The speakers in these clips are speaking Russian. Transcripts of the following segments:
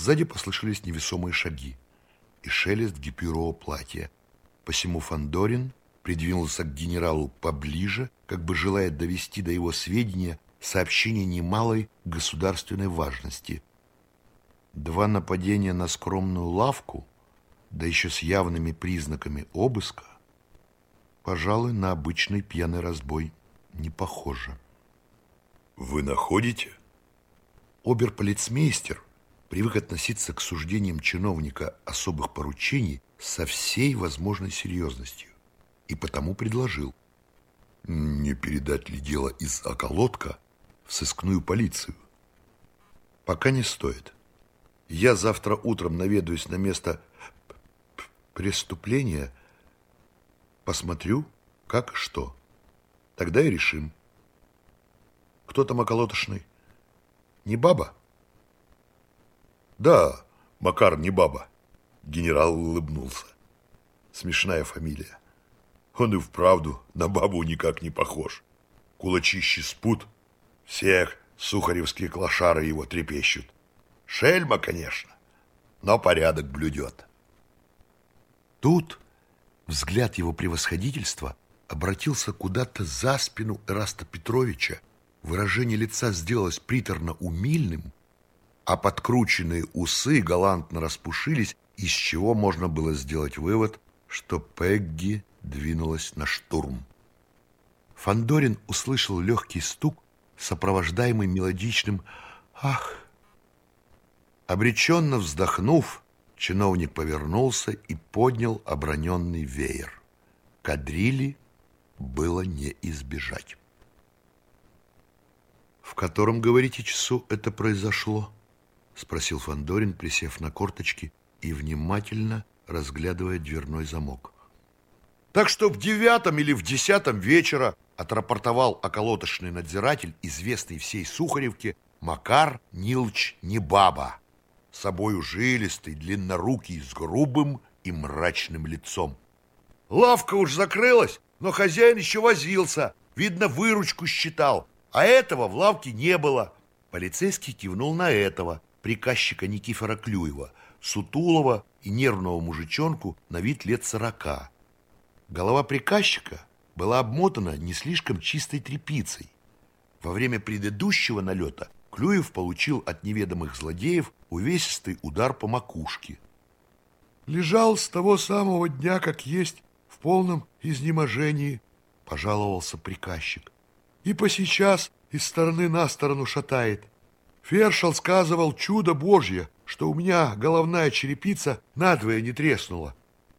сзади послышались невесомые шаги и шелест гипюрового платья. Посему Фандорин придвинулся к генералу поближе, как бы желая довести до его сведения сообщение немалой государственной важности. Два нападения на скромную лавку, да еще с явными признаками обыска, пожалуй, на обычный пьяный разбой не похоже. Вы находите? Оберполицмейстер привык относиться к суждениям чиновника особых поручений со всей возможной серьезностью и потому предложил не передать ли дело из околотка в сыскную полицию. Пока не стоит. Я завтра утром наведаюсь на место преступления, посмотрю, как что. Тогда и решим. Кто там околотошный? Не баба? Да, Макар не баба. Генерал улыбнулся. Смешная фамилия. Он и вправду на бабу никак не похож. Кулачище спут. Всех сухаревские клошары его трепещут. Шельма, конечно, но порядок блюдет. Тут взгляд его превосходительства обратился куда-то за спину Эраста Петровича. Выражение лица сделалось приторно-умильным, а подкрученные усы галантно распушились, из чего можно было сделать вывод, что Пегги двинулась на штурм. Фандорин услышал легкий стук, сопровождаемый мелодичным «Ах!». Обреченно вздохнув, чиновник повернулся и поднял оброненный веер. Кадрили было не избежать. «В котором, говорите, часу это произошло?» — спросил Фандорин, присев на корточки и внимательно разглядывая дверной замок. Так что в девятом или в десятом вечера отрапортовал околоточный надзиратель, известный всей Сухаревке, Макар Нилч Небаба, собою жилистый, длиннорукий, с грубым и мрачным лицом. Лавка уж закрылась, но хозяин еще возился, видно, выручку считал, а этого в лавке не было. Полицейский кивнул на этого, приказчика Никифора Клюева, сутулого и нервного мужичонку на вид лет сорока. Голова приказчика была обмотана не слишком чистой тряпицей. Во время предыдущего налета Клюев получил от неведомых злодеев увесистый удар по макушке. «Лежал с того самого дня, как есть, в полном изнеможении», — пожаловался приказчик. «И по сейчас из стороны на сторону шатает. Фершел сказывал чудо Божье, что у меня головная черепица надвое не треснула.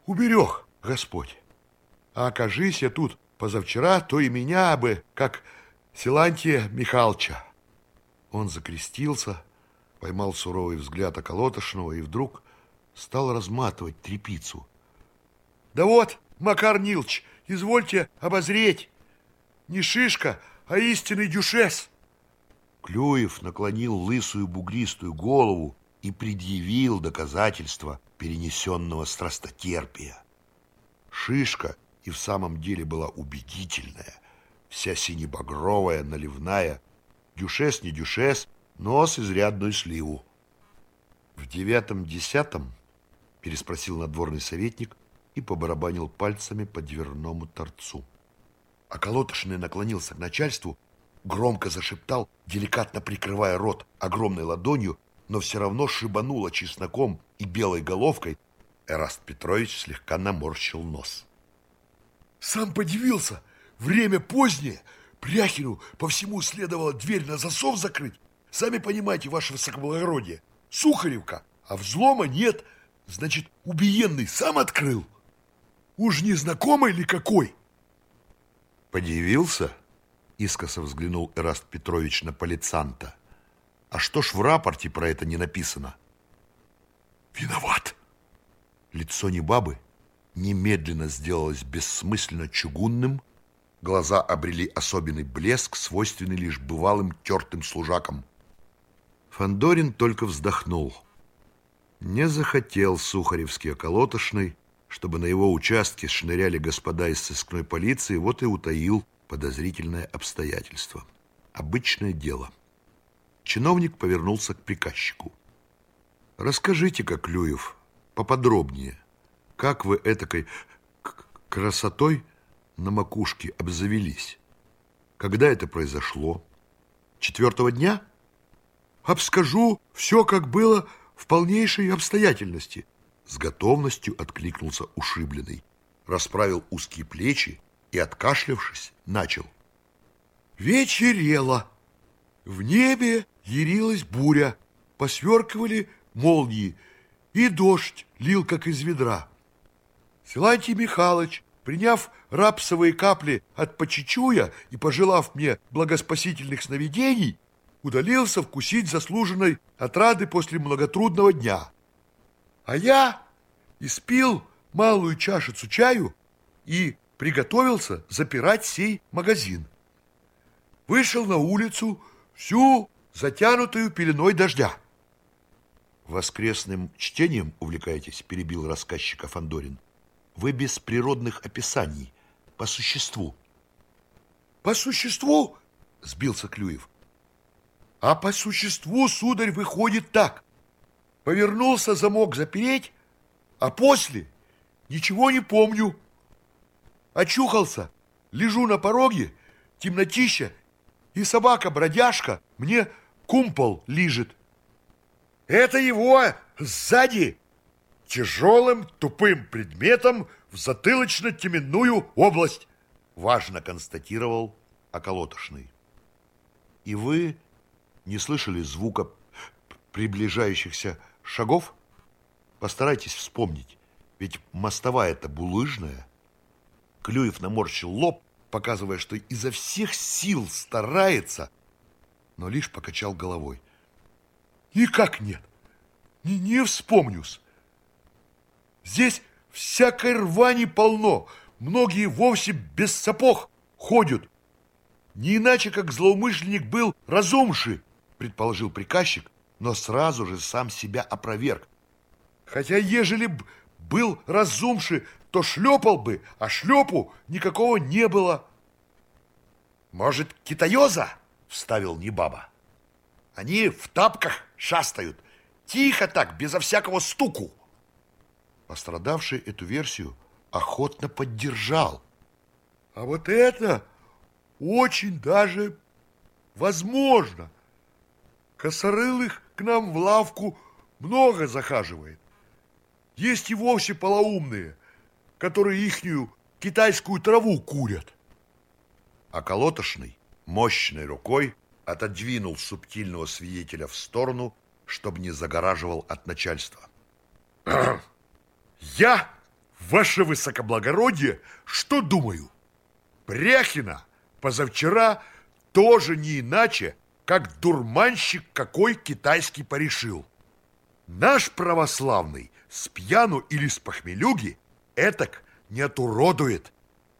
Уберег Господь. А окажись я тут позавчера, то и меня бы, как Силантия Михалча. Он закрестился, поймал суровый взгляд околотошного и вдруг стал разматывать трепицу. Да вот, Макар Нилч, извольте обозреть. Не шишка, а истинный дюшес. Клюев наклонил лысую бугристую голову и предъявил доказательства перенесенного страстотерпия. Шишка и в самом деле была убедительная, вся синебагровая, наливная, дюшес не дюшес, но с изрядную сливу. В девятом-десятом переспросил надворный советник и побарабанил пальцами по дверному торцу. А колотошный наклонился к начальству, громко зашептал, деликатно прикрывая рот огромной ладонью, но все равно шибануло чесноком и белой головкой. Эраст Петрович слегка наморщил нос. Сам подивился. Время позднее. Пряхину по всему следовало дверь на засов закрыть. Сами понимаете, ваше высокоблагородие. Сухаревка, а взлома нет. Значит, убиенный сам открыл. Уж не знакомый ли какой? Подивился? Искоса взглянул Эраст Петрович на полицанта. А что ж в рапорте про это не написано? Виноват. Лицо не бабы немедленно сделалось бессмысленно чугунным, глаза обрели особенный блеск, свойственный лишь бывалым тертым служакам. Фандорин только вздохнул. Не захотел Сухаревский околотошный, чтобы на его участке шныряли господа из сыскной полиции, вот и утаил подозрительное обстоятельство. Обычное дело. Чиновник повернулся к приказчику. Расскажите-ка, Клюев, поподробнее, как вы этакой красотой на макушке обзавелись? Когда это произошло? Четвертого дня? Обскажу все, как было в полнейшей обстоятельности. С готовностью откликнулся ушибленный, расправил узкие плечи и, откашлявшись, начал. Вечерело. В небе ярилась буря, посверкивали молнии, и дождь лил, как из ведра. Силантий Михайлович, приняв рапсовые капли от почечуя и пожелав мне благоспасительных сновидений, удалился вкусить заслуженной отрады после многотрудного дня. А я испил малую чашицу чаю и приготовился запирать сей магазин. Вышел на улицу всю затянутую пеленой дождя. Воскресным чтением увлекаетесь, перебил рассказчика Фандорин. Вы без природных описаний, по существу. По существу? Сбился Клюев. А по существу, сударь, выходит так. Повернулся замок запереть, а после ничего не помню. Очухался, лежу на пороге, темнотища, и собака-бродяжка мне кумпол лижет. Это его сзади тяжелым тупым предметом в затылочно-теменную область, важно констатировал околотошный. И вы не слышали звука приближающихся шагов? Постарайтесь вспомнить, ведь мостовая-то булыжная. Клюев наморщил лоб, показывая, что изо всех сил старается, но лишь покачал головой. Никак нет, не, не вспомнюсь. Здесь всякой рвани полно, многие вовсе без сапог ходят. Не иначе, как злоумышленник был разумший, предположил приказчик, но сразу же сам себя опроверг. Хотя ежели б был разумший, то шлепал бы, а шлепу никакого не было. Может, китаёза? Вставил Небаба. Они в тапках шастают, тихо так, безо всякого стуку. Пострадавший эту версию охотно поддержал. А вот это очень даже возможно. Косорылых к нам в лавку много захаживает. Есть и вовсе полоумные, которые ихнюю китайскую траву курят. А колотошный мощной рукой отодвинул субтильного свидетеля в сторону, чтобы не загораживал от начальства. Я, ваше высокоблагородие, что думаю? Бряхина позавчера тоже не иначе, как дурманщик какой китайский порешил. Наш православный с пьяну или с похмелюги этак не отуродует